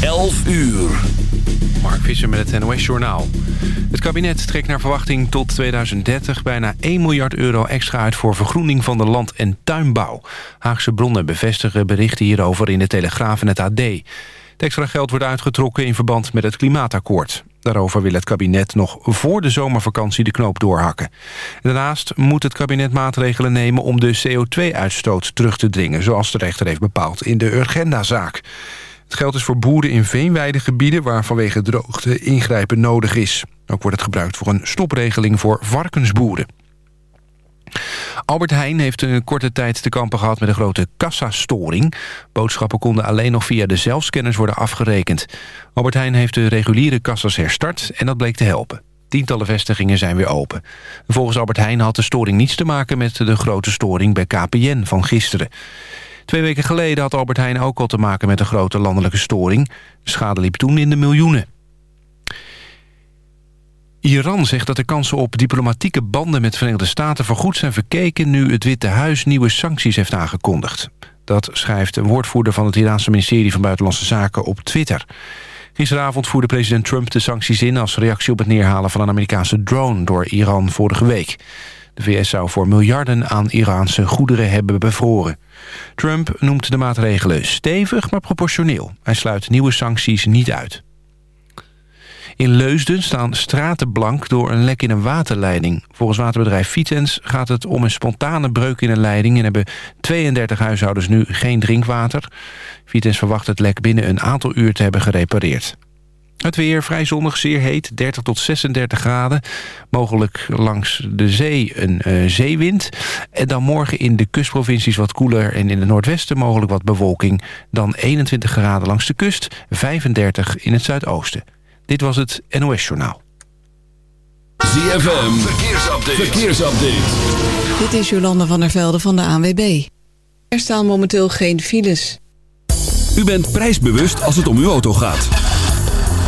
11 uur. Mark Visser met het NOS Journaal. Het kabinet trekt naar verwachting tot 2030 bijna 1 miljard euro extra uit voor vergroening van de land- en tuinbouw. Haagse bronnen bevestigen berichten hierover in de Telegraaf en het AD. Het extra geld wordt uitgetrokken in verband met het klimaatakkoord. Daarover wil het kabinet nog voor de zomervakantie de knoop doorhakken. Daarnaast moet het kabinet maatregelen nemen om de CO2-uitstoot terug te dringen... zoals de rechter heeft bepaald in de Urgenda-zaak. Het geld is voor boeren in veenweidegebieden... waar vanwege droogte ingrijpen nodig is. Ook wordt het gebruikt voor een stopregeling voor varkensboeren. Albert Heijn heeft een korte tijd te kampen gehad met een grote kassastoring. Boodschappen konden alleen nog via de zelfscanners worden afgerekend. Albert Heijn heeft de reguliere kassas herstart en dat bleek te helpen. Tientallen vestigingen zijn weer open. Volgens Albert Heijn had de storing niets te maken met de grote storing bij KPN van gisteren. Twee weken geleden had Albert Heijn ook al te maken met een grote landelijke storing. De schade liep toen in de miljoenen. Iran zegt dat de kansen op diplomatieke banden met de Verenigde Staten vergoed zijn verkeken nu het Witte Huis nieuwe sancties heeft aangekondigd. Dat schrijft een woordvoerder van het Iraanse ministerie van Buitenlandse Zaken op Twitter. Gisteravond voerde president Trump de sancties in als reactie op het neerhalen van een Amerikaanse drone door Iran vorige week. De VS zou voor miljarden aan Iraanse goederen hebben bevroren. Trump noemt de maatregelen stevig, maar proportioneel. Hij sluit nieuwe sancties niet uit. In Leusden staan straten blank door een lek in een waterleiding. Volgens waterbedrijf Vitens gaat het om een spontane breuk in een leiding... en hebben 32 huishoudens nu geen drinkwater. Vitens verwacht het lek binnen een aantal uur te hebben gerepareerd. Het weer vrij zonnig, zeer heet, 30 tot 36 graden. Mogelijk langs de zee een uh, zeewind. En dan morgen in de kustprovincies wat koeler... en in het noordwesten mogelijk wat bewolking. Dan 21 graden langs de kust, 35 in het zuidoosten. Dit was het NOS Journaal. ZFM, verkeersupdate. verkeersupdate. Dit is Jolanda van der Velde van de ANWB. Er staan momenteel geen files. U bent prijsbewust als het om uw auto gaat.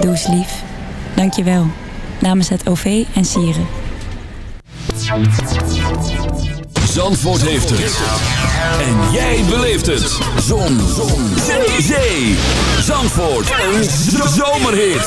Doe eens lief. Dank je wel. Namens het OV en Sieren. Zandvoort heeft het. En jij beleeft het. Zon. Zon. Zee. Zee. Zandvoort. Een zomerhit.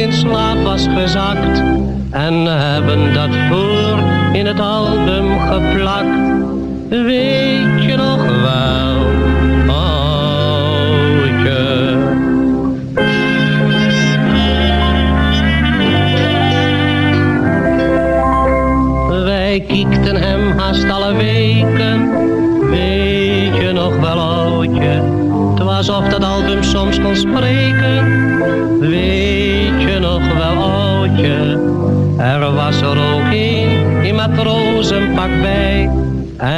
in slaap was gezakt en hebben dat voor in het album geplakt. Weet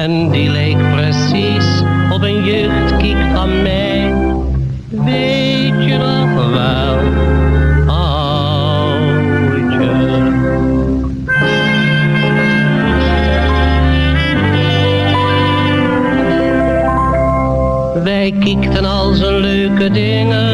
en die leek precies op een jeugdkiek van mij. Weet je nog wel, oudje. Wij kiekten al zijn leuke dingen,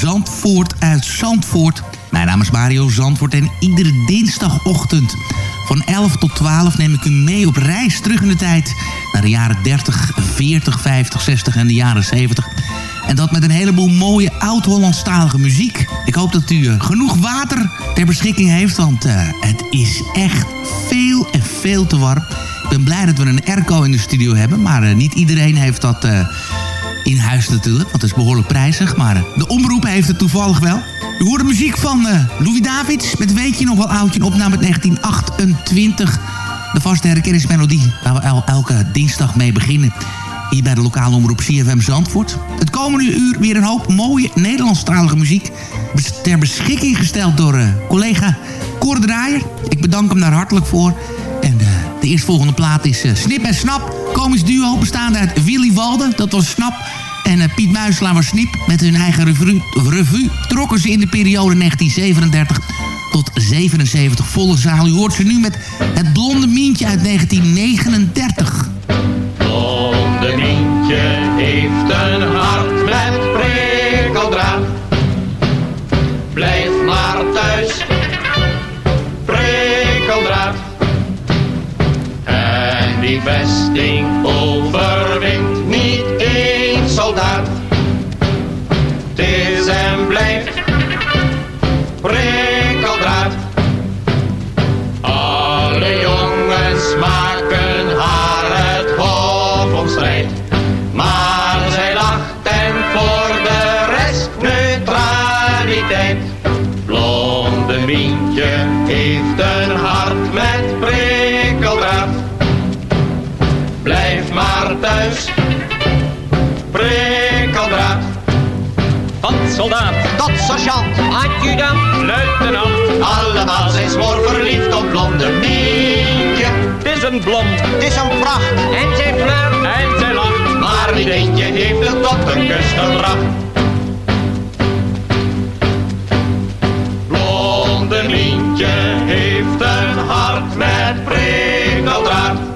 Zandvoort uit Zandvoort. Mijn naam is Mario Zandvoort en iedere dinsdagochtend van 11 tot 12 neem ik u mee op reis terug in de tijd... naar de jaren 30, 40, 50, 60 en de jaren 70. En dat met een heleboel mooie oud-Hollandstalige muziek. Ik hoop dat u eh, genoeg water ter beschikking heeft, want eh, het is echt veel en veel te warm. Ik ben blij dat we een airco in de studio hebben, maar eh, niet iedereen heeft dat... in huis natuurlijk, want het is behoorlijk prijzig. Maar eh, de omroep heeft het toevallig wel. U hoort de muziek van eh, Louis Davids met Weet je nog wel oudje, een opname uit 1928. De vaste herkenningsmelodie waar we el- elke dinsdag mee beginnen. Hier bij de lokale omroep CFM Zandvoort. Het komende uur weer een hoop mooie Nederlandstalige muziek. Ter beschikking gesteld door eh, collega Cor Draaier. Ik bedank hem daar hartelijk voor. En eh, de eerstvolgende plaat is Snip en Snap. Komisch duo bestaande uit Willy Walden, dat was Snap. En eh, Piet Muiselaar was Snip. Met hun eigen revue, trokken ze in de periode 1937 tot 77 volle zaal. U hoort ze nu met het blonde mientje uit 1939. Blonde Mientje heeft een hart met prikkeldraad. Blijf maar thuis, prikkeldraad. En die vesting één soldaat. Het is en blijft prikkeldraad. Alle jongens maken soldaat tot sergeant, adjudant, luitenant. Allemaal zijn smoor verliefd op blonde Mientje. Het is een blond, het is een pracht. En zij flirt en zij lacht. Maar niet eentje heeft het tot een kus gebracht. Blonde Mientje heeft een hart met prikkeldraad.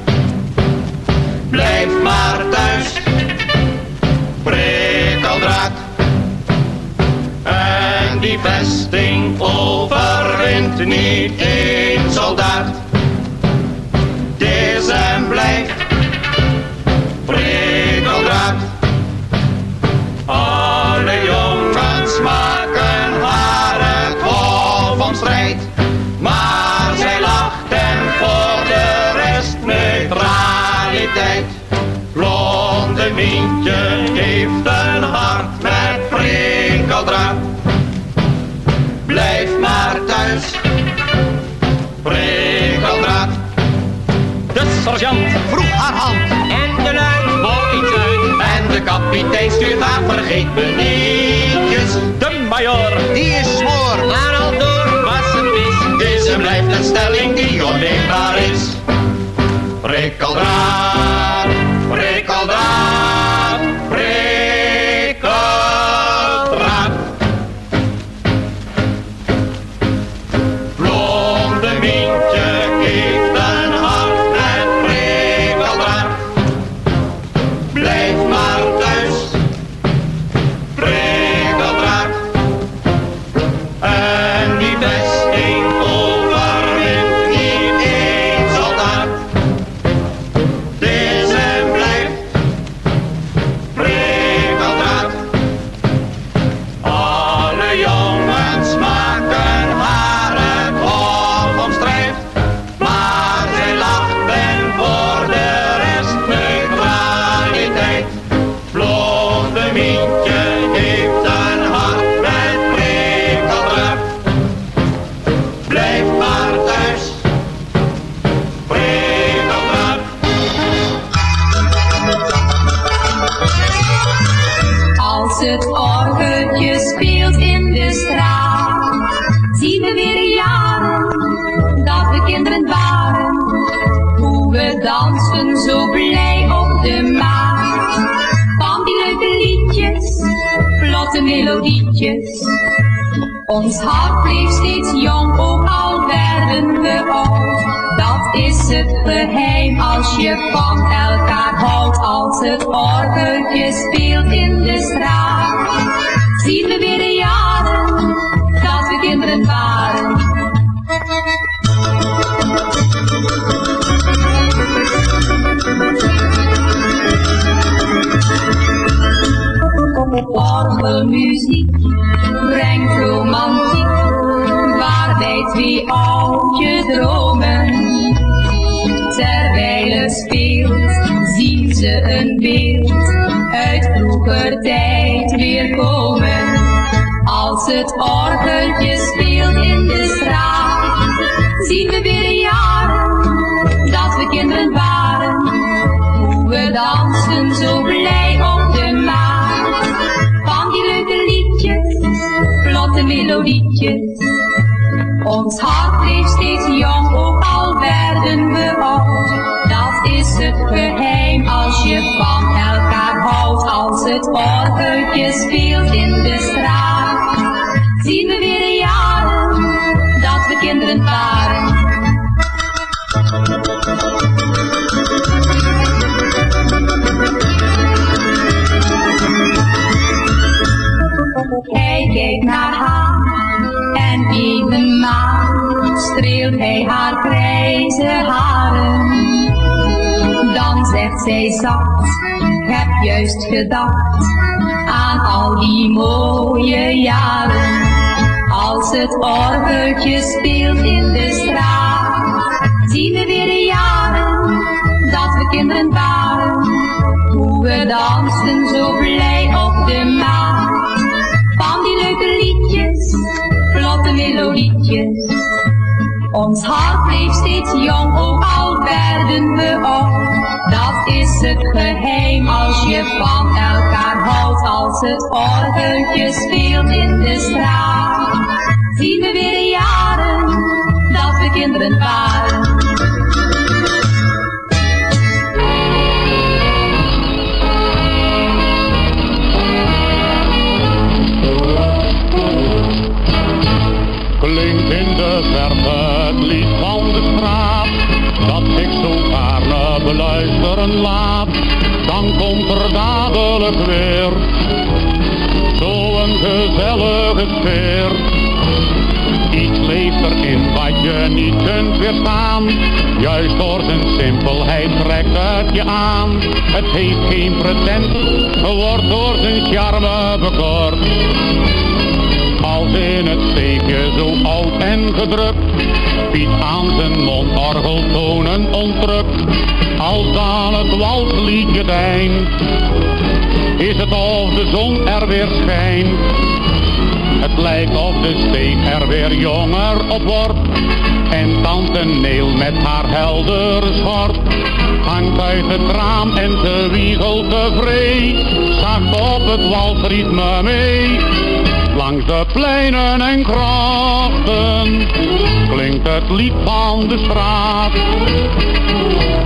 Vesting overwint niet één soldaat. Is en blijft prikkeldraad. Alle jongens maken haar het hof van strijd. Maar zij lacht en voor de rest neutraliteit. Blonde Mientje heeft een hart met prikkeldraad. Prikkeldraad. De sergeant vroeg haar hand en de luid iets uit. En de kapitein stuurt haar vergeet me nietjes. De major, die is smoor, maar al door was een mis. Deze blijft een stelling die onneembaar is. Prikkeldraad, prikkeldraad, als je van elkaar houdt. Als het orgeltje speelt in de straat, zien we weer de jaren dat we kinderen waren. Orgelmuziek brengt romantiek, waarbij twee oudjes dromen. Zien ze een beeld uit vroeger tijd weer komen. Als het orgeltje speelt in de straat, zien we weer de jaren dat we kinderen waren. Hoe we dansen zo blij orgeltje speelt in de straat, zien we weer de jaren dat we kinderen waren. Hij kijkt naar haar en in de maan streelt hij haar grijze haren. Dan zegt zij zacht, heb juist gedacht al die mooie jaren. Als het orgeltje speelt in de straat, zien we weer de jaren dat we kinderen waren. Hoe we dansten zo blij op de maat. Van die leuke liedjes, vlotte melodietjes. Ons hart bleef steeds jong, ook al werden we oud. Dat is het geheim als je van elkaar houdt als het orgeltje speelt in de straat. Zien we weer jaren dat we kinderen waren. Laat. Dan komt er dadelijk weer zo'n gezellige sfeer. Iets leeft erin wat je niet kunt weerstaan. Juist door zijn simpelheid trekt het je aan. Het heeft geen pretentie, wordt door zijn charme bekort. Als in het steekje zo oud en gedrukt, Piet aan zijn mondorgel tonen ontrukt. Als dan het walsliedje deint, is het of de zon er weer schijnt. Het lijkt of de steek er weer jonger op wordt. En tante Neel met haar heldere schort hangt uit het raam en ze wiegelt tevreden. Zacht op het walsritme mee. Langs de pleinen en grachten klinkt het lied van de straat.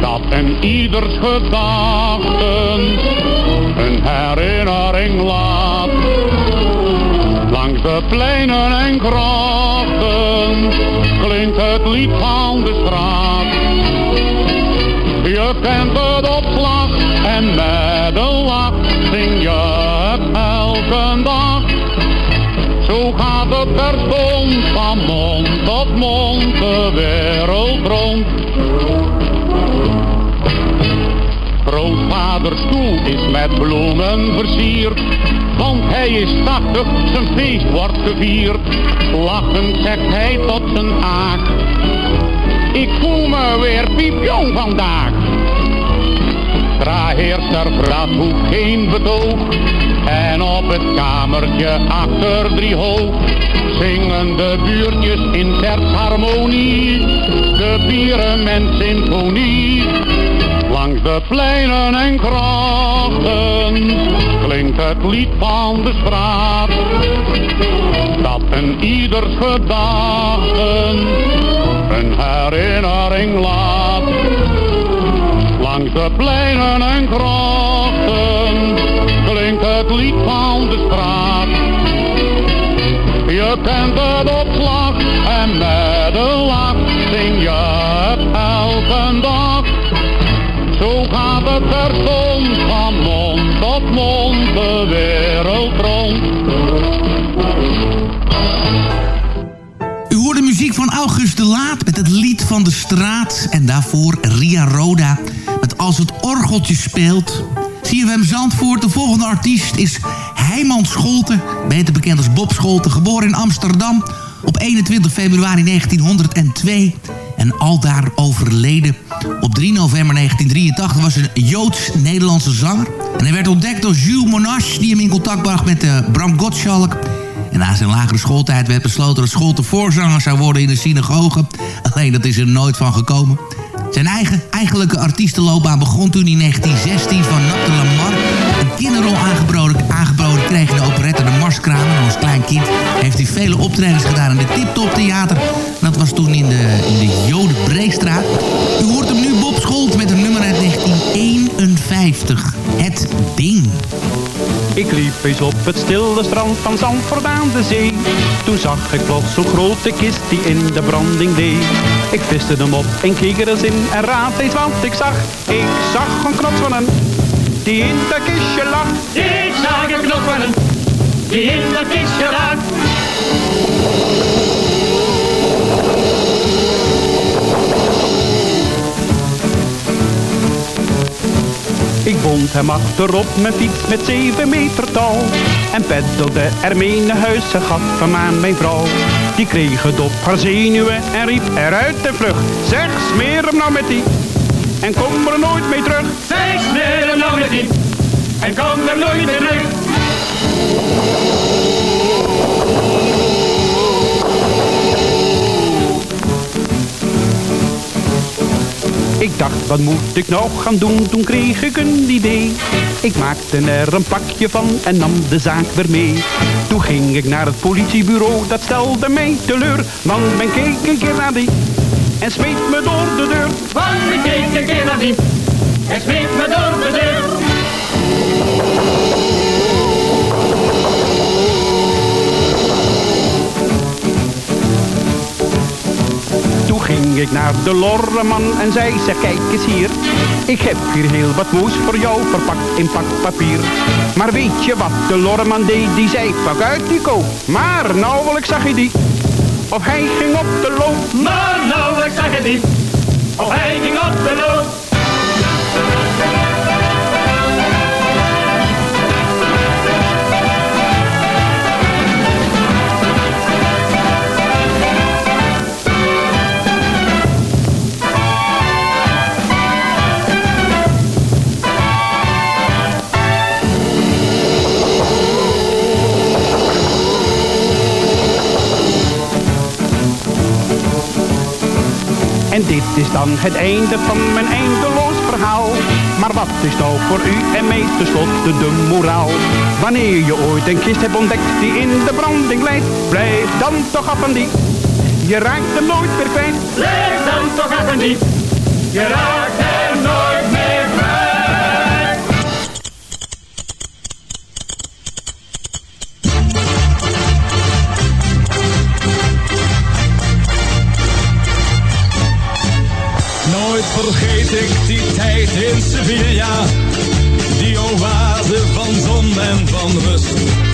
Dat in ieders gedachten een herinnering laat. Langs de pleinen en grachten klinkt het lied van de straat. Je kent het op slag en met een lach zing je de wereld rond. Grootvaders stoel is met bloemen versierd, want hij is tachtig, zijn feest wordt gevierd. Lachend zegt hij tot zijn aak, ik voel me weer piepjong vandaag. Straheerster vraagt hoe geen betoog, en op het kamertje achter drie hoog zingen de buurtjes in tertsharmonie, de bieren symfonie. Langs de pleinen en grachten klinkt het lied van de straat. Dat een ieders gedachten een herinnering laat. De pleinen en grachten klinkt het lied van de straat. Je kent het op slag en met een lach zing je het elke dag. Zo gaat het terstond van mond tot mond de wereld rond. U hoort de muziek van August de Laat met het lied van de straat. En daarvoor Ria Roda Als het orgeltje speelt. CFM Zandvoort, de volgende artiest is Heiman Scholten. Beter bekend als Bob Scholten, geboren in Amsterdam op 21 februari 1902. En aldaar overleden op 3 november 1983 was een Joods-Nederlandse zanger. En hij werd ontdekt door Jules Monash, die hem in contact bracht met uh, Bram Gottschalk. En na zijn lagere schooltijd werd besloten dat Scholten voorzanger zou worden in de synagoge. Alleen dat is er nooit van gekomen. Zijn eigen, eigenlijke artiestenloopbaan begon toen in 1916 van Nat de Lamar een kinderrol aangeboden, aangeboden kreeg de operette De Marskramer. En als klein kind heeft hij vele optredens gedaan in de Tip Top Theater. Dat was toen in de, in de Jode Breestraat. U hoort hem nu Bob Scholt met een nummer uit 1951. Het Ding. Ik liep eens op het stille strand van Zandvoort aan de zee. Toen zag ik plots zo'n grote kist die in de branding deed. Ik viste hem op en keek er eens in en raad eens wat ik zag. Ik zag een knop van een die in dat kistje lag. Ik zag een knop van een die in dat kistje lag. Bond hem achterop mijn fiets met zeven meter touw. En peddelde ermee naar huis, ze gaf hem aan mijn vrouw. Die kreeg het op haar zenuwen en riep eruit de vlucht. Zeg, smeer hem nou met die en kom er nooit mee terug. Zeg, smeer hem nou met die en kom er nooit meer terug. Ik dacht, wat moet ik nou gaan doen? Toen kreeg ik een idee. Ik maakte er een pakje van en nam de zaak weer mee. Toen ging ik naar het politiebureau, dat stelde mij teleur. Want men keek een keer naar die en smeet me door de deur. Want men keek een keer naar die en smeet me door de deur. Ging ik naar de lorreman en zei, zeg kijk eens hier. Ik heb hier heel wat moes voor jou verpakt in pakpapier. Maar weet je wat de lorreman deed? Die zei, pak uit die koop. Maar nauwelijks zag je die. Of hij ging op de loop. Maar nauwelijks zag je die. Of hij ging op de loop. En dit is dan het einde van mijn eindeloos verhaal. Maar wat is nou voor u en mij tenslotte de moraal? Wanneer je ooit een kist hebt ontdekt die in de branding leidt, blijf dan toch af en die. Je raakt hem nooit meer kwijt. Blijf dan toch af en die. Je raakt hem nooit vergeet ik die tijd in Sevilla, die oase van zon en van rust.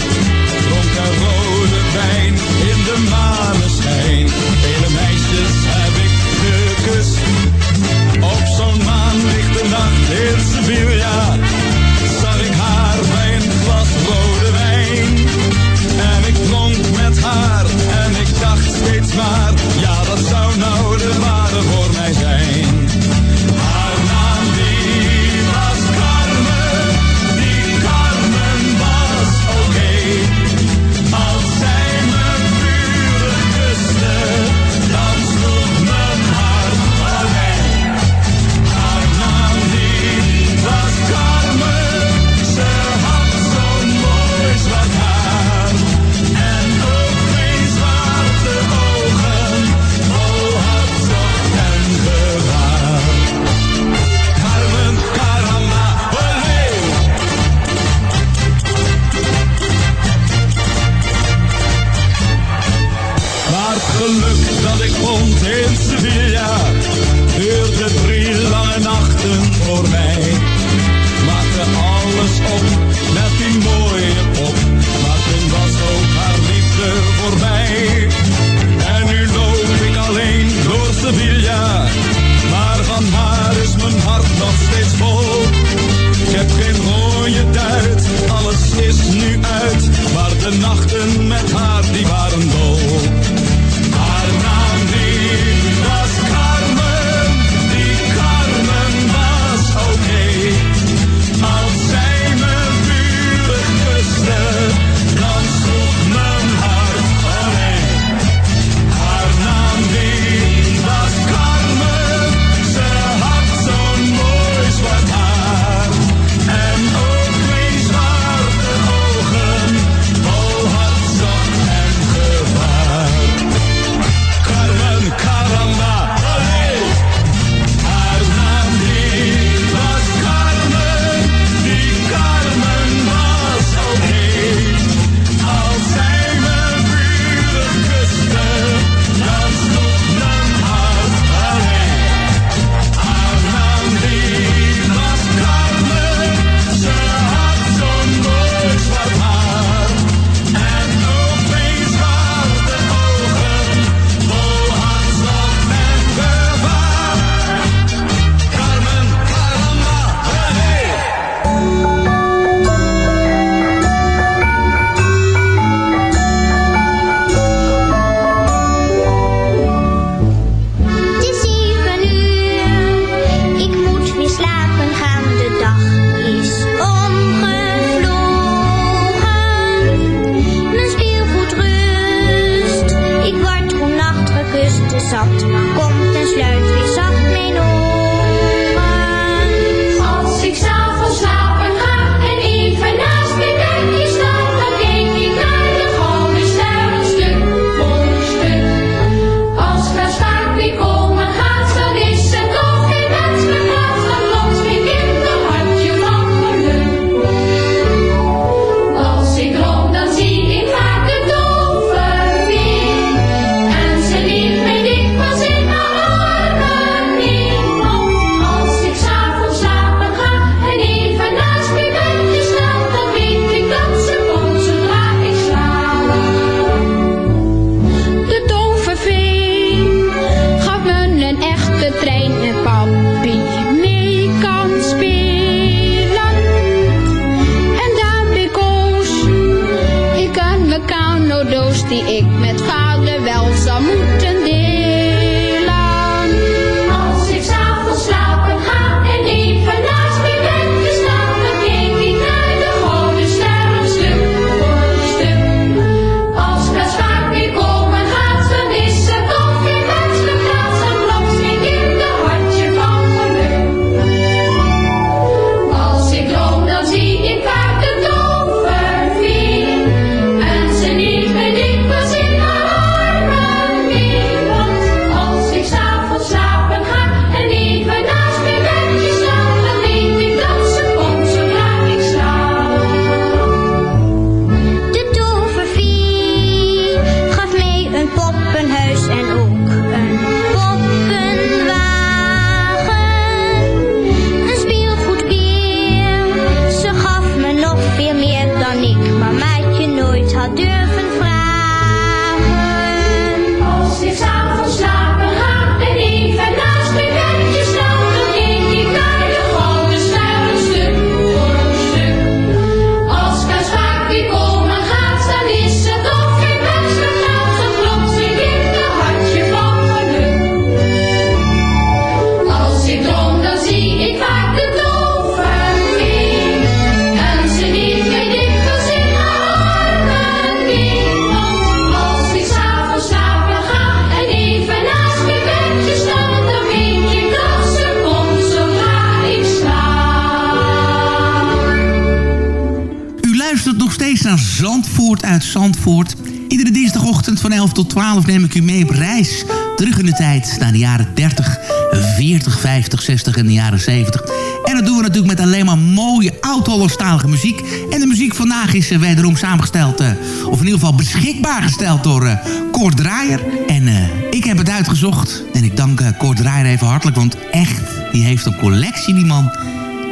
60 en de jaren 70. En dat doen we natuurlijk met alleen maar mooie oud-Hollandstalige muziek. En de muziek vandaag is eh, wederom samengesteld, eh, of in ieder geval beschikbaar gesteld door eh Kort Draaier. En ik heb het uitgezocht. En ik dank Kort Draaier even hartelijk, want echt, die heeft een collectie, die man.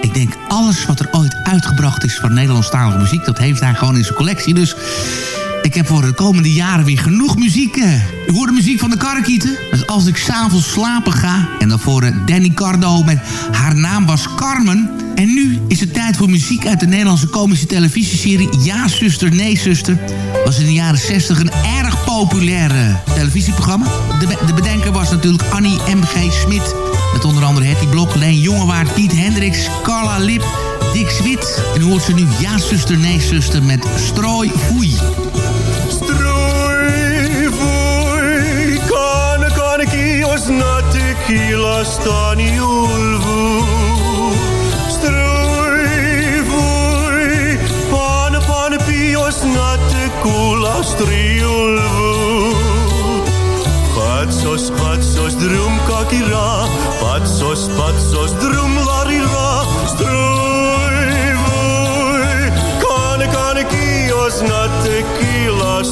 Ik denk alles wat er ooit uitgebracht is van Nederlandstalige muziek... dat heeft hij gewoon in zijn collectie. Dus ik heb voor de komende jaren weer genoeg muziek. eh. U hoort de muziek van de Karrekieten. Dus als ik s'avonds slapen ga. En dan voor eh, Danny Cardo met Haar naam was Carmen. En nu is het tijd voor muziek uit de Nederlandse komische televisieserie... Ja, zuster, nee, zuster. Was in de jaren 60 een erg populair eh, televisieprogramma. De, de bedenker was natuurlijk Annie M.G. Smit... Met onder andere Hetty Blok, Leen Jongewaard, Piet Hendricks, Carla Lip, Dick Zwit. En hoort ze nu Ja, zuster, nee, zuster met Strooi Foei. Voi cane cane kios na tequila stani ulvu Strui voi pane pane pios na tequila striulvu Patsos patsos drum kakira Patsos patsos drum larira Strui kios na tequila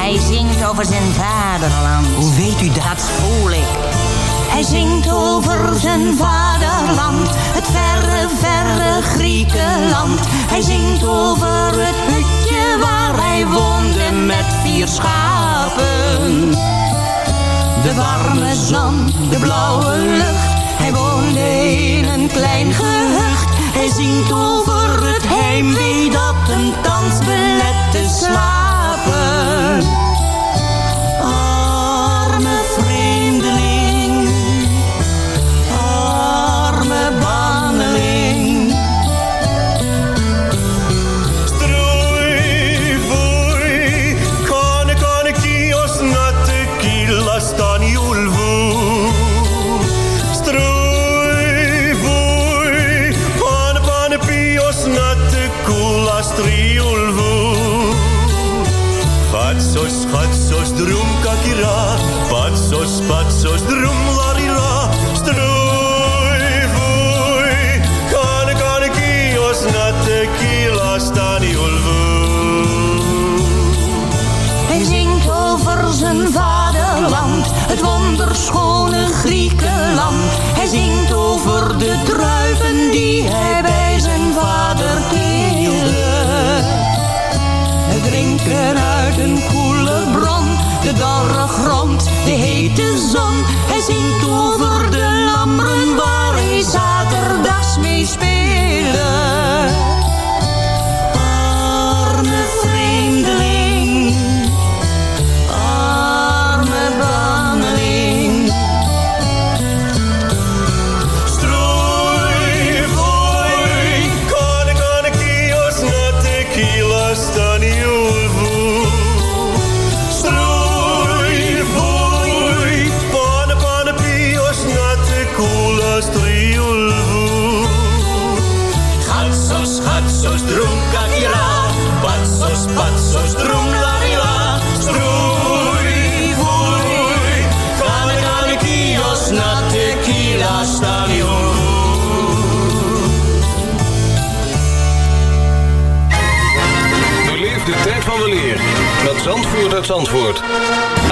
Hij zingt over zijn vaderland. Hoe weet u dat? Dat voel ik. Hij zingt over zijn vaderland, het verre, verre Griekenland. Hij zingt over het hutje waar hij woonde met vier schapen. De warme zon, de blauwe lucht, hij woonde in een klein gehucht. Hij zingt over het heimwee dat hem thans belet te slapen.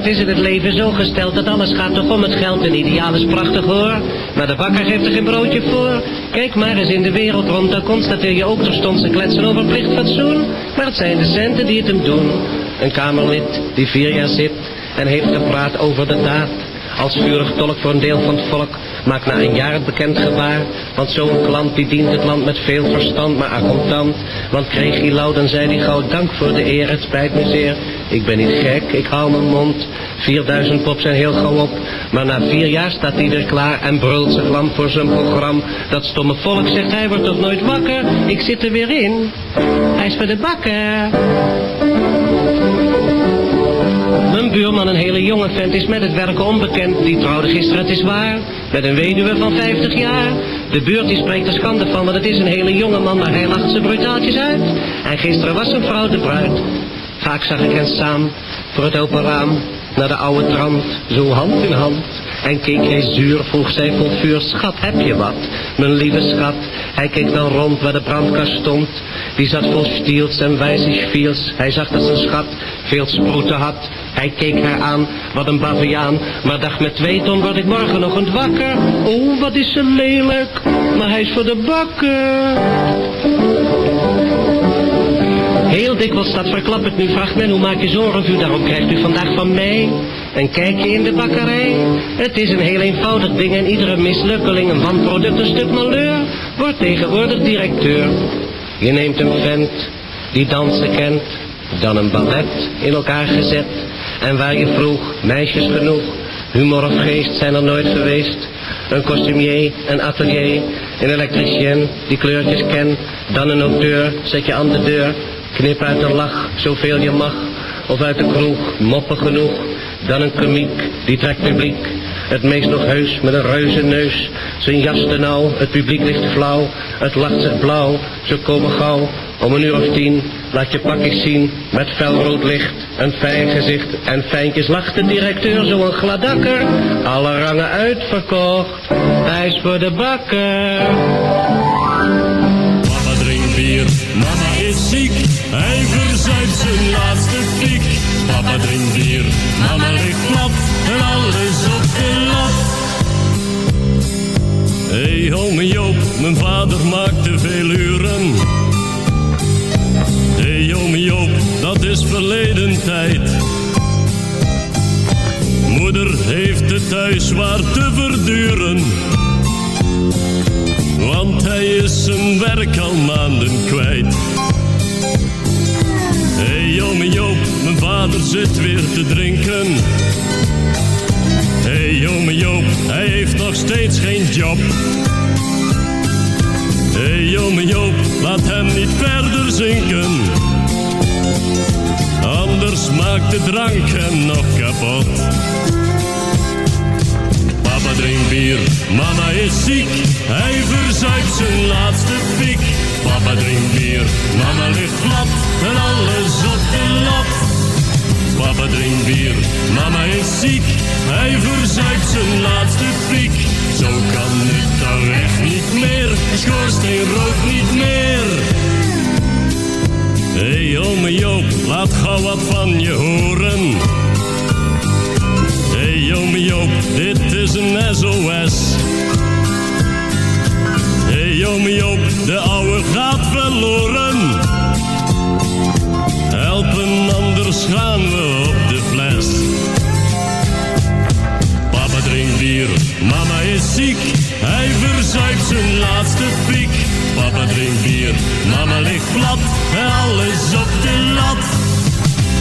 Het is in het leven zo gesteld dat alles gaat toch om het geld. Een ideaal is prachtig hoor, maar de bakker geeft er geen broodje voor. Kijk maar eens in de wereld rond, dan constateer je ook terstond ze kletsen over plicht fatsoen. Maar het zijn de centen die het hem doen. Een kamerlid die vier jaar zit en heeft gepraat over de daad. Als vurig tolk voor een deel van het volk maakt na een jaar het bekend gebaar. Want zo'n klant die dient het land met veel verstand, maar accontant. Want kreeg hij lauw, dan zei hij gauw dank voor de eer, het spijt me zeer. Ik ben niet gek, ik hou mijn mond. 4000 pop zijn heel gauw op. Maar na vier jaar staat hij weer klaar en brult zich lam voor zijn programma. Dat stomme volk zegt hij wordt toch nooit wakker. Ik zit er weer in. Hij is voor de bakker. Mijn buurman, een hele jonge vent, is met het werken onbekend. Die trouwde gisteren, het is waar, met een weduwe van 50 jaar. De buurt die spreekt er schande van, want het is een hele jonge man, maar hij lacht ze brutaaltjes uit. En gisteren was zijn vrouw de bruid. Vaak zag ik hen samen voor het open raam naar de oude trant, zo hand in hand. En keek hij zuur, vroeg zij vol vuur, schat, heb je wat? Mijn lieve schat, hij keek dan rond waar de brandkast stond. Die zat vol stiels en wijzig viels. Hij zag dat zijn schat veel sproeten had. Hij keek haar aan, wat een baviaan. Maar dacht met twee ton word ik morgen nog een wakker. Oh, wat is ze lelijk, maar hij is voor de bakker. Heel dikwijls staat verklap ik nu, vraagt men hoe maak je zo'n revue, daarom krijgt u vandaag van mij een kijkje in de bakkerij. Het is een heel eenvoudig ding en iedere mislukkeling, een wanproduct, een stuk malheur, wordt tegenwoordig directeur. Je neemt een vent die dansen kent, dan een ballet in elkaar gezet. En waar je vroeg, meisjes genoeg, humor of geest zijn er nooit geweest. Een costumier, een atelier, een elektricien die kleurtjes kent. Dan een auteur, zet je aan de deur. Knip uit de lach, zoveel je mag. Of uit de kroeg, moppen genoeg. Dan een komiek, die trekt publiek. Het meest nog heus met een reuze neus. Zijn jas te nauw, het publiek ligt flauw. Het lacht zich blauw, ze komen gauw. Om een uur of tien, laat je pakjes zien. Met felrood licht, een fijn gezicht. En fijntjes lacht de directeur, zo'n gladakker. Alle rangen uitverkocht, is voor de bakker. Papa drinkt bier, mama is ziek. Hij verzuipt zijn laatste piek. Papa drinkt bier, mama ligt plat. En alles op de lat. Hé, hey, ome Joop, mijn vader maakt te veel uren. Is verleden tijd. Moeder heeft het thuis zwaar te verduren. Want hij is zijn werk al maanden kwijt. Hé hey, ome Joop, mijn vader zit weer te drinken. Hé hey, ome Joop, hij heeft nog steeds geen job. Hé hey, ome Joop, laat hem niet verder zinken. Anders maakt de drank hem nog kapot. Papa drinkt bier, mama is ziek. Hij verzuipt zijn laatste piek. Papa drinkt bier, mama ligt plat. En alles op de lat. Papa drinkt bier, mama is ziek. Hij verzuipt zijn laatste piek. Zo kan het toch echt niet meer. Schoorsteen rookt niet meer. Hey ome Joop, laat gauw wat van je horen. Hey ome Joop, dit is een SOS. Hey ome Joop, de ouwe gaat verloren. Helpen, anders gaan we op de fles. Papa drinkt bier, mama is ziek. Hij verzuipt zijn laatste piek. Papa drinkt bier, mama ligt plat. Alles op de lat.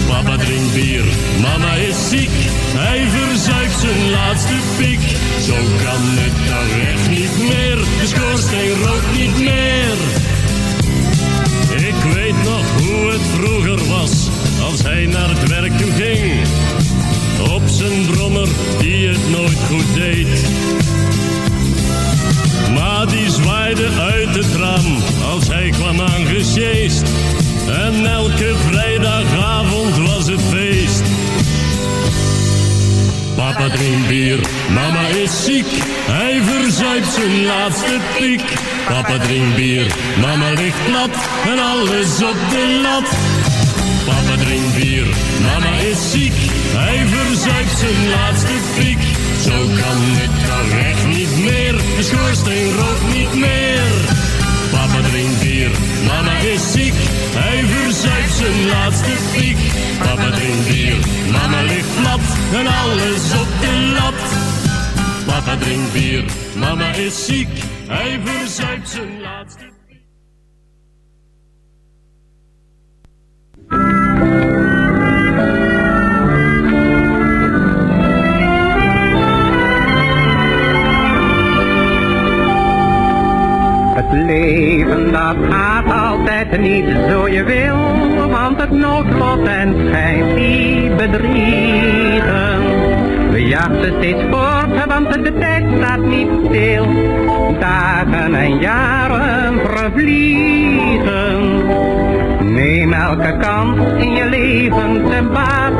Papa drinkt bier, mama is ziek. Hij verzuipt zijn laatste piek. Zo kan het toch echt niet meer. De schoorsteen rookt niet meer. Ik weet nog hoe het vroeger was. Als hij naar het werk toe ging. Op zijn brommer die het nooit goed deed. Zwaaide uit het raam als hij kwam aangesjeest. En elke vrijdagavond was het feest. Papa drinkt bier, mama is ziek. Hij verzuipt zijn laatste piek. Papa drinkt bier, mama ligt plat. En alles op de lat. Papa drinkt bier, mama is ziek. Hij verzuipt zijn laatste piek. Zo kan het toch echt niet. De schoorsteen rookt niet meer. Papa drinkt bier, mama is ziek. Hij verzuipt zijn laatste piek. Papa drinkt bier, mama ligt plat. En alles op de lat. Papa drinkt bier, mama is ziek. Hij verzuipt zijn laatste dat gaat altijd niet zo je wil, want het noodlot en schijnt die bedriegen. We jachten steeds voort, want de tijd staat niet stil. Dagen en jaren vervliegen. Neem elke kans in je leven te baat.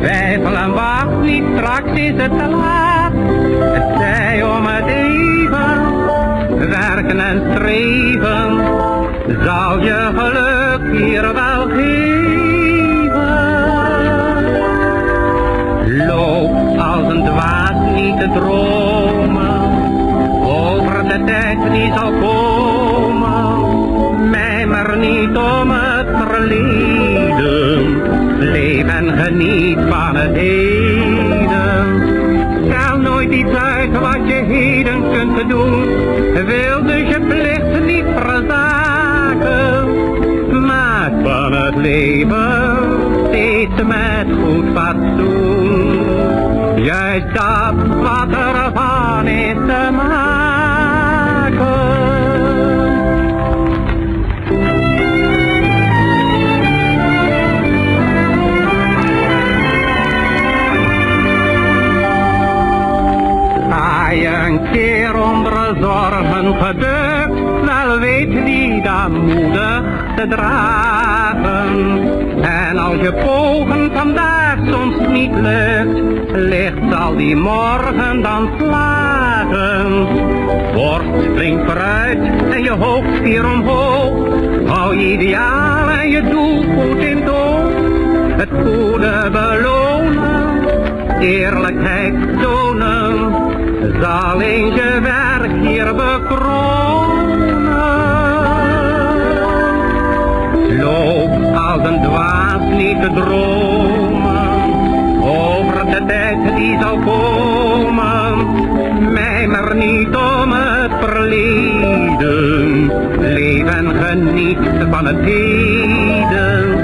Twijfel en wacht niet, straks is het te laat. Het zij om het even werken en streven, zal je geluk hier wel geven. Loop als een dwaas niet te dromen, over de tijd die zal komen. Mijmer niet om het verleden, leef en geniet van het heden. Nooit iets uit wat je heden kunt doen. Wil dus je plicht niet verzaken. Maak van het leven steeds met goed fatsoen. Juist dat wat ervan is te maken. En als je pogen vandaag soms niet lukt, ligt zal die morgen dan slagen. Borst springt vooruit en je hoofd hier omhoog. Hou je ideaal en je doel goed in toon. Het goede belonen, eerlijkheid tonen, zal in je werk hier bekronen. Als een dwaas niet te dromen, over de tijd die zal komen. Mijmer niet om het verleden, leef en geniet van het heden.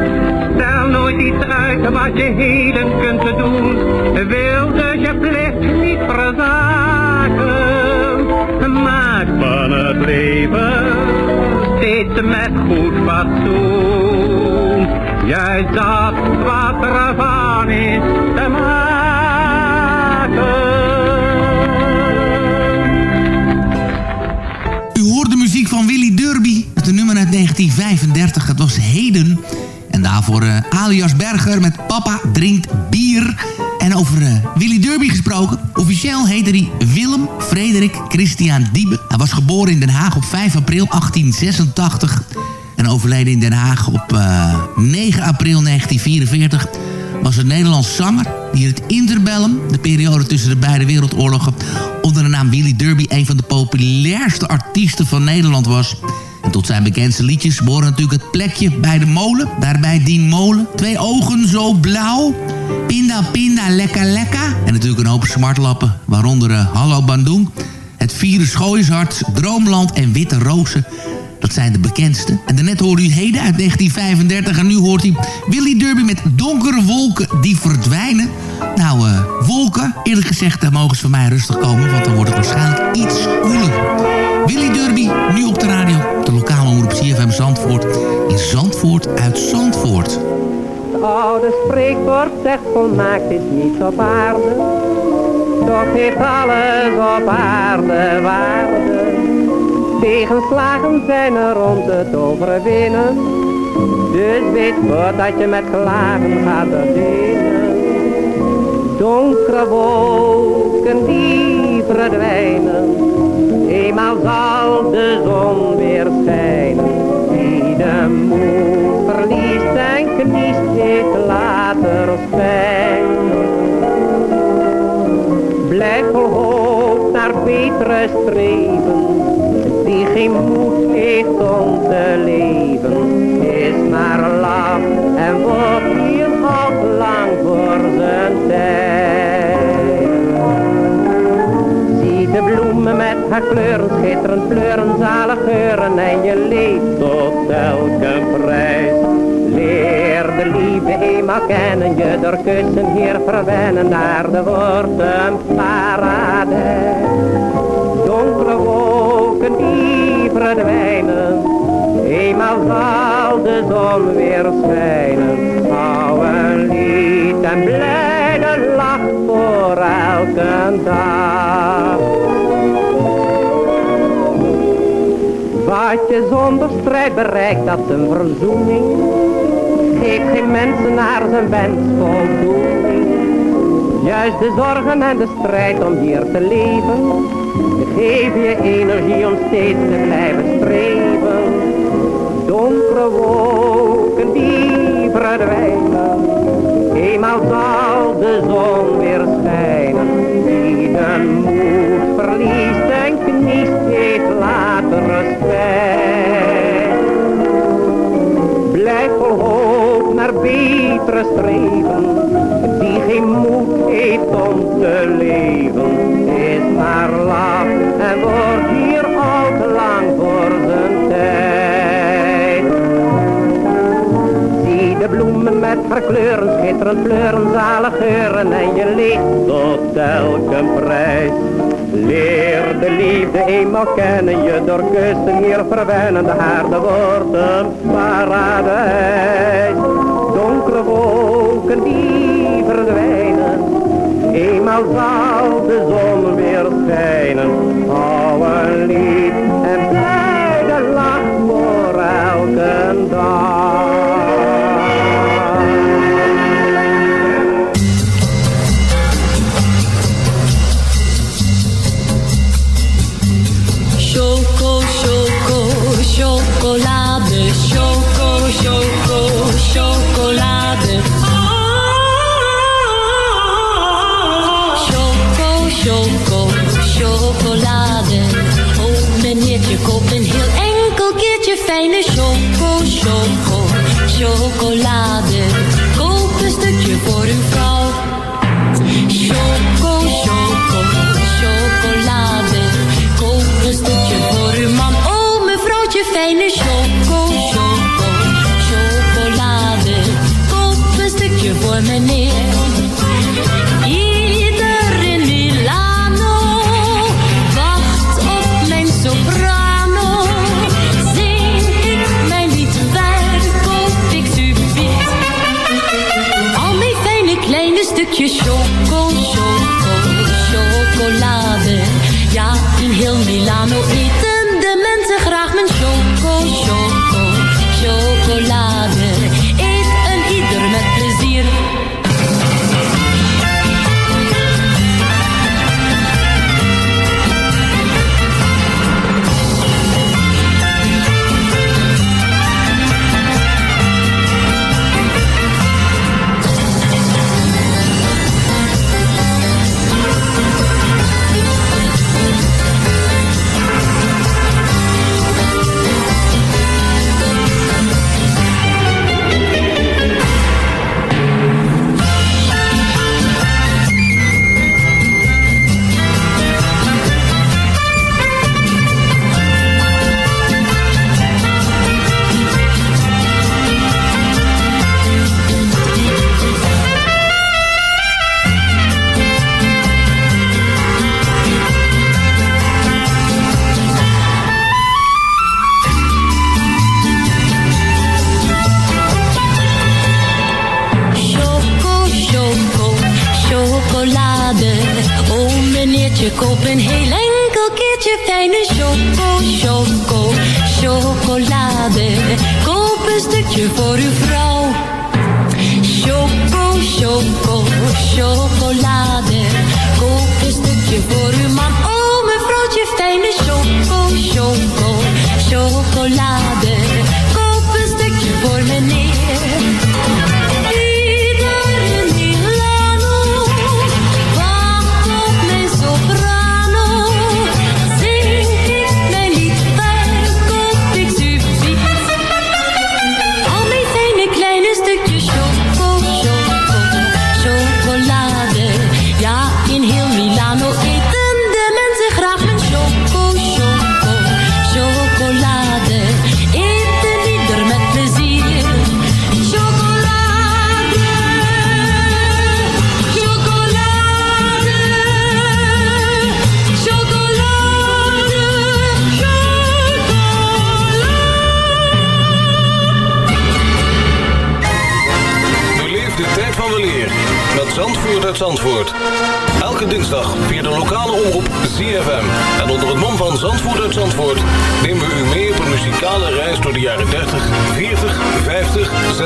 Stel nooit iets uit wat je heden kunt doen. Wilde je plicht niet verzaken. Maak van het leven steeds met goed fatsoen. Juist dat wat ervan is te maken. U hoort de muziek van Willy Derby. Een nummer uit 1935. Het was Heden. En daarvoor eh, alias Berger met Papa drinkt bier. En over eh, Willy Derby gesproken. Officieel heette hij Willem Frederik Christian Diebe. Hij was geboren in Den Haag op 5 april 1886. En overleden in Den Haag op eh, 9 april 1944 was een Nederlands zanger die in het interbellum, de periode tussen de beide wereldoorlogen, onder de naam Willy Derby een van de populairste artiesten van Nederland was. En tot zijn bekendste liedjes behoren natuurlijk het plekje bij de molen. Daarbij dien molen. Twee ogen zo blauw. Pinda, pinda, lekka, lekka. En natuurlijk een hoop smartlappen. Waaronder eh, Hallo Bandung. Het vierde Schooienshart, Droomland en Witte Rozen. Dat zijn de bekendste. En daarnet hoorde u Heden uit 1935. En nu hoort u Willy Derby met Donkere Wolken die verdwijnen. Nou, eh, wolken, eerlijk gezegd, daar mogen ze van mij rustig komen. Want dan wordt het waarschijnlijk iets koeler. Willy Derby, nu op de radio. De lokale omroep CFM Zandvoort. In Zandvoort uit Zandvoort. Het oude spreekwoord zegt volmaakt is niets op aarde. Toch heeft alles op aarde waarde. Tegenslagen zijn er om te overwinnen. Dus weet voordat je met klagen gaat beginnen. Donkere wolken die verdwijnen. Eenmaal zal de zon weer schijnen. Wie de moed verliest en kniest, heeft later spijt. Blijf vol hoop naar betere streven. Wie geen moed heeft om te leven, is maar laf en wordt hier al lang voor zijn tijd. Haar kleuren, schitterend kleuren, zalig geuren en je leeft tot elke prijs. Leer de liefde eenmaal kennen, je door kussen hier verwennen, naar de wordt een paradijs. Donkere wolken die verdwijnen, eenmaal zal de zon weer schijnen. Hou een lied en blijde lach voor elke dag. Wat je zonder strijd bereikt, dat een verzoening. Geef geen mensen naar zijn wens voldoening. Juist de zorgen en de strijd om hier te leven. Geef je energie om steeds te blijven streven. Donkere wolken die verdwijnen. Eenmaal zal de zon weer schijnen. Wie de moed verliest Die geen moed heeft om te leven, is maar laf en wordt hier al te lang voor zijn tijd. Zie de bloemen met haar kleuren, schitterend kleuren, zalig geuren en je leeft tot elke prijs. Leer de liefde eenmaal kennen, je door kussen hier verwennen, de haarde wordt een paradijs. Wolken die verdwijnen, eenmaal zal de zon weer schijnen. Hou een lied en blijde voor elke dag.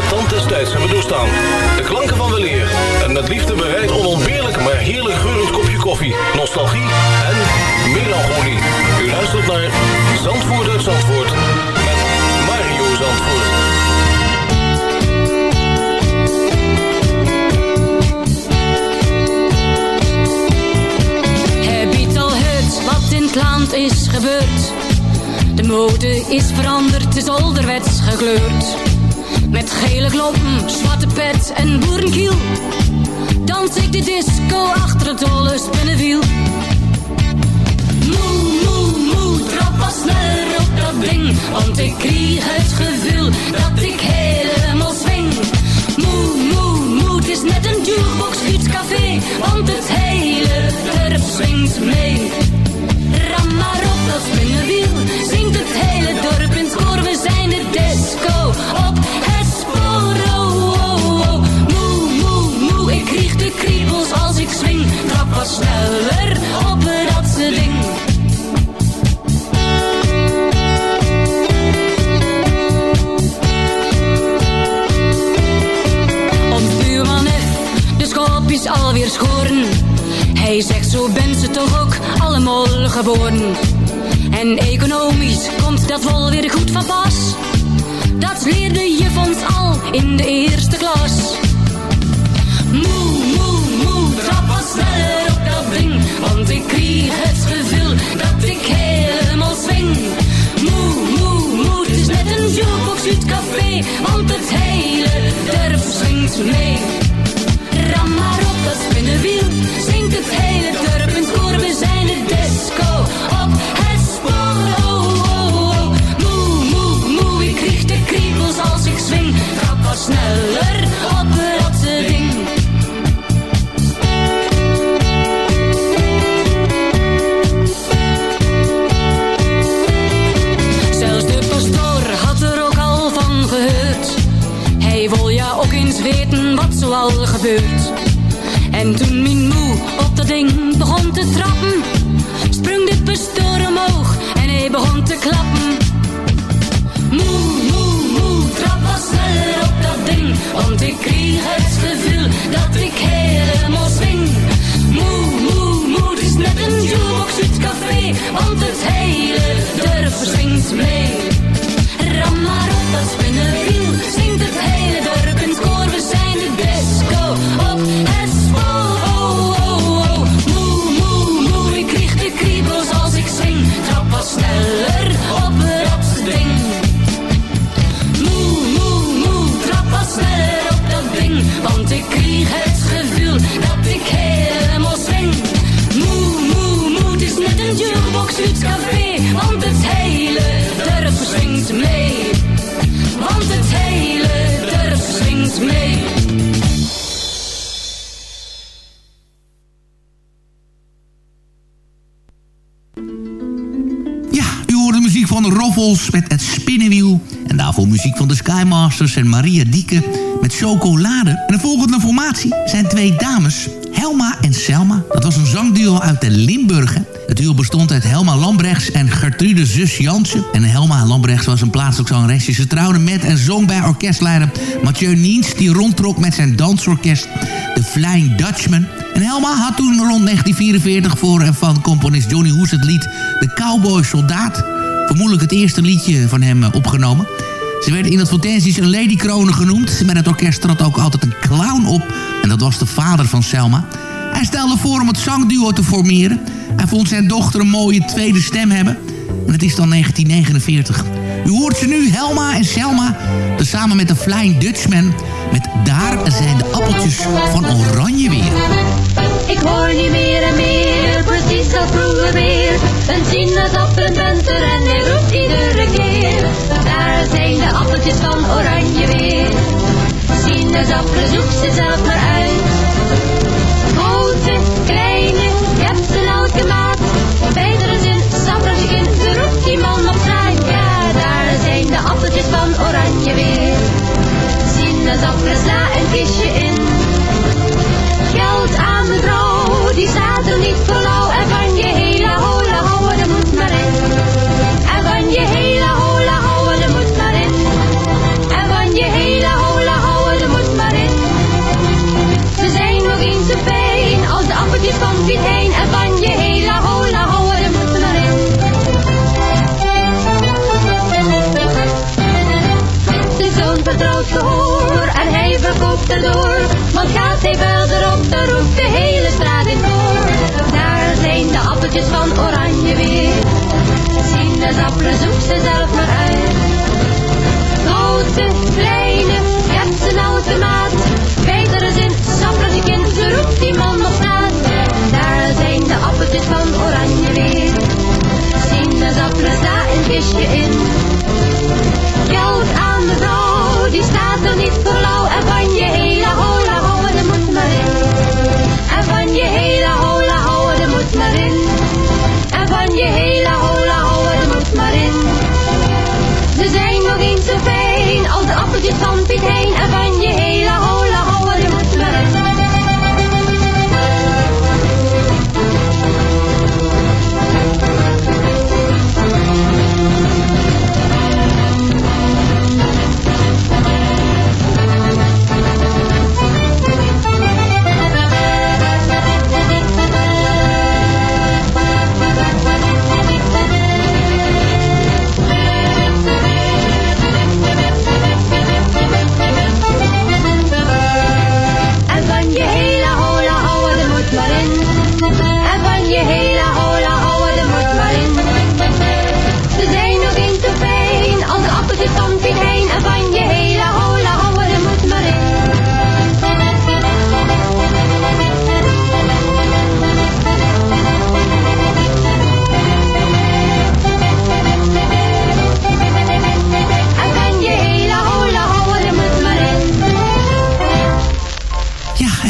de tand des tijds hebben doorstaan. De klanken van weleer en met liefde bereid onontbeerlijk maar heerlijk geurend kopje koffie, nostalgie en melancholie. U luistert naar Zandvoort uit Zandvoort met Mario Zandvoort. Het al gehoord wat in het land is gebeurd? De mode is veranderd, is ouderwets gekleurd. Met gele kloppen, zwarte pet en boerenkiel. Dans ik de disco achter het dolle spinnenwiel. Moe, moe, moe, trap wat sneller op dat ding. Want ik kreeg het gevoel dat ik helemaal swing. Moe, moe, moe, het is net een jukebox café. Want het hele dorp swingt mee. Ram maar op dat spinnenwiel, zingt het hele dorp in koor. We zijn de disco op geboren. En economisch komt dat wel weer goed van pas. Dat leerde je ons al in de eerste klas. Moe, moe, moe, trap wat sneller op dat ding. Want ik kreeg het gevoel dat ik helemaal swing. Moe, moe, moe, het is net een jukebox uit café. Want het hele dorp swingt mee. Ram maar op dat spinnenwiel, zingt het hele dorp En toen mijn moe op dat ding begon te trappen, sprong de pastoor omhoog en hij begon te klappen. Moe, moe, moe, trap wat sneller op dat ding, want ik kreeg het gevoel dat ik helemaal swing. Moe, moe, moe, het is net een jukebox uit café, want het hele dorp swingt mee. Ram maar op dat spinnenwiel, zingt het Roffels met het Spinnenwiel. En daarvoor muziek van de Skymasters en Maria Dieke met Chocolade. En de volgende formatie zijn twee dames, Helma en Selma. Dat was een zangduo uit de Limburgen. Het duo bestond uit Helma Lambrechts en Gertrude Zus Jansen. En Helma Lambrechts was een plaatselijk zangeresje. Ze trouwde met en zong bij orkestleider Mathieu Niens... die rondtrok met zijn dansorkest The Flying Dutchman. En Helma had toen rond 1944 voor en van componist Johnny Hoes het lied De Cowboy Soldaat. Vermoedelijk het eerste liedje van hem eh, opgenomen. Ze werd in advertenties een ladykronen genoemd. Met het orkest trad ook altijd een clown op. En dat was de vader van Selma. Hij stelde voor om het zangduo te formeren. Hij vond zijn dochter een mooie tweede stem hebben. En het is dan 1949. U hoort ze nu, Helma en Selma. Samen met de Flying Dutchman. Met Daar zijn de appeltjes van oranje weer. Ik hoor niet meer en meer, precies als vroeger weer. Een er en hij roept iedere keer. Daar zijn de appeltjes van oranje weer. Sinaasappelen, zoek ze zelf maar uit. Grote, kleine, je hebt ze elke maat. Beidere zin, sappeltje in, ze roept die man op straat. Ja, daar zijn de appeltjes van oranje weer. Sinaasappelen, sla een kistje in. Geld aan de vrouw, die staat er niet voor lauw. En appeltjes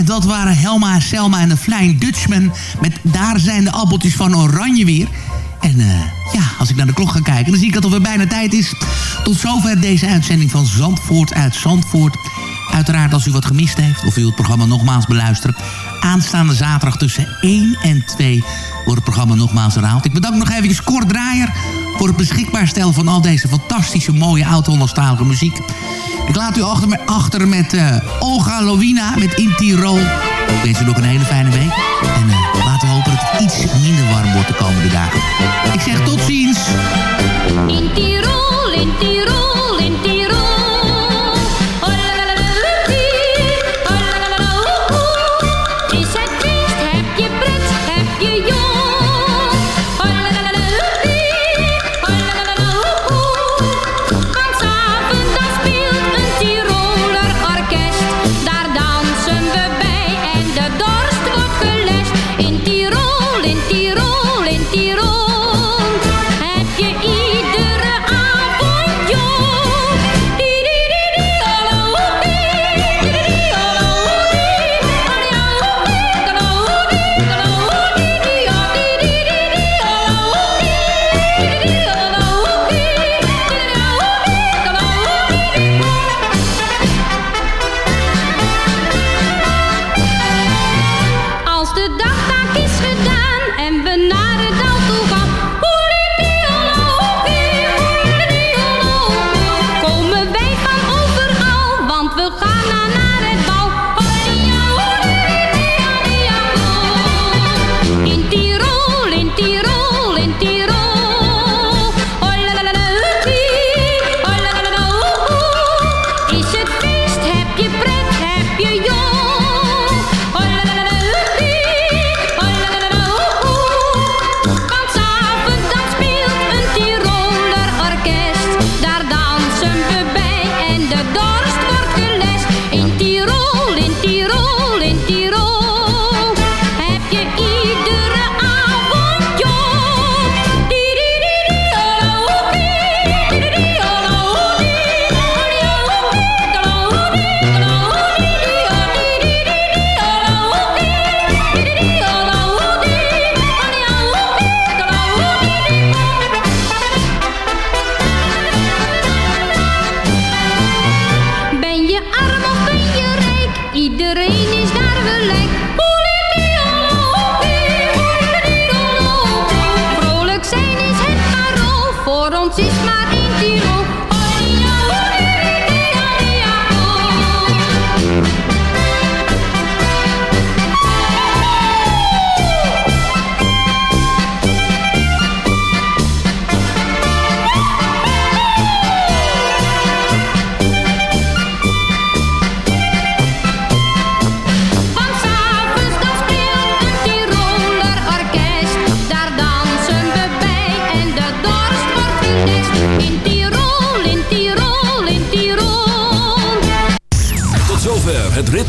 en dat waren Helma, Selma en de Flying Dutchman... met Daar zijn de appeltjes van oranje weer. En eh, ja, als ik naar de klok ga kijken... dan zie ik dat weer bijna tijd is. Tot zover deze uitzending van Zandvoort uit Zandvoort. Uiteraard als u wat gemist heeft... of u het programma nogmaals beluisteren... aanstaande zaterdag tussen 1 en 2 wordt het programma nogmaals herhaald. Ik bedank nog even Kort Draaier... voor het beschikbaar stellen van al deze fantastische mooie oud-Hollandstalige muziek. Ik laat u achter, met- achter met eh, Olga Lovina met In Tirol. Ik wens u nog een hele fijne week. En eh, laten we hopen dat het iets minder warm wordt de komende dagen. Ik zeg tot ziens. In Tirol, in Tirol, in Tirol.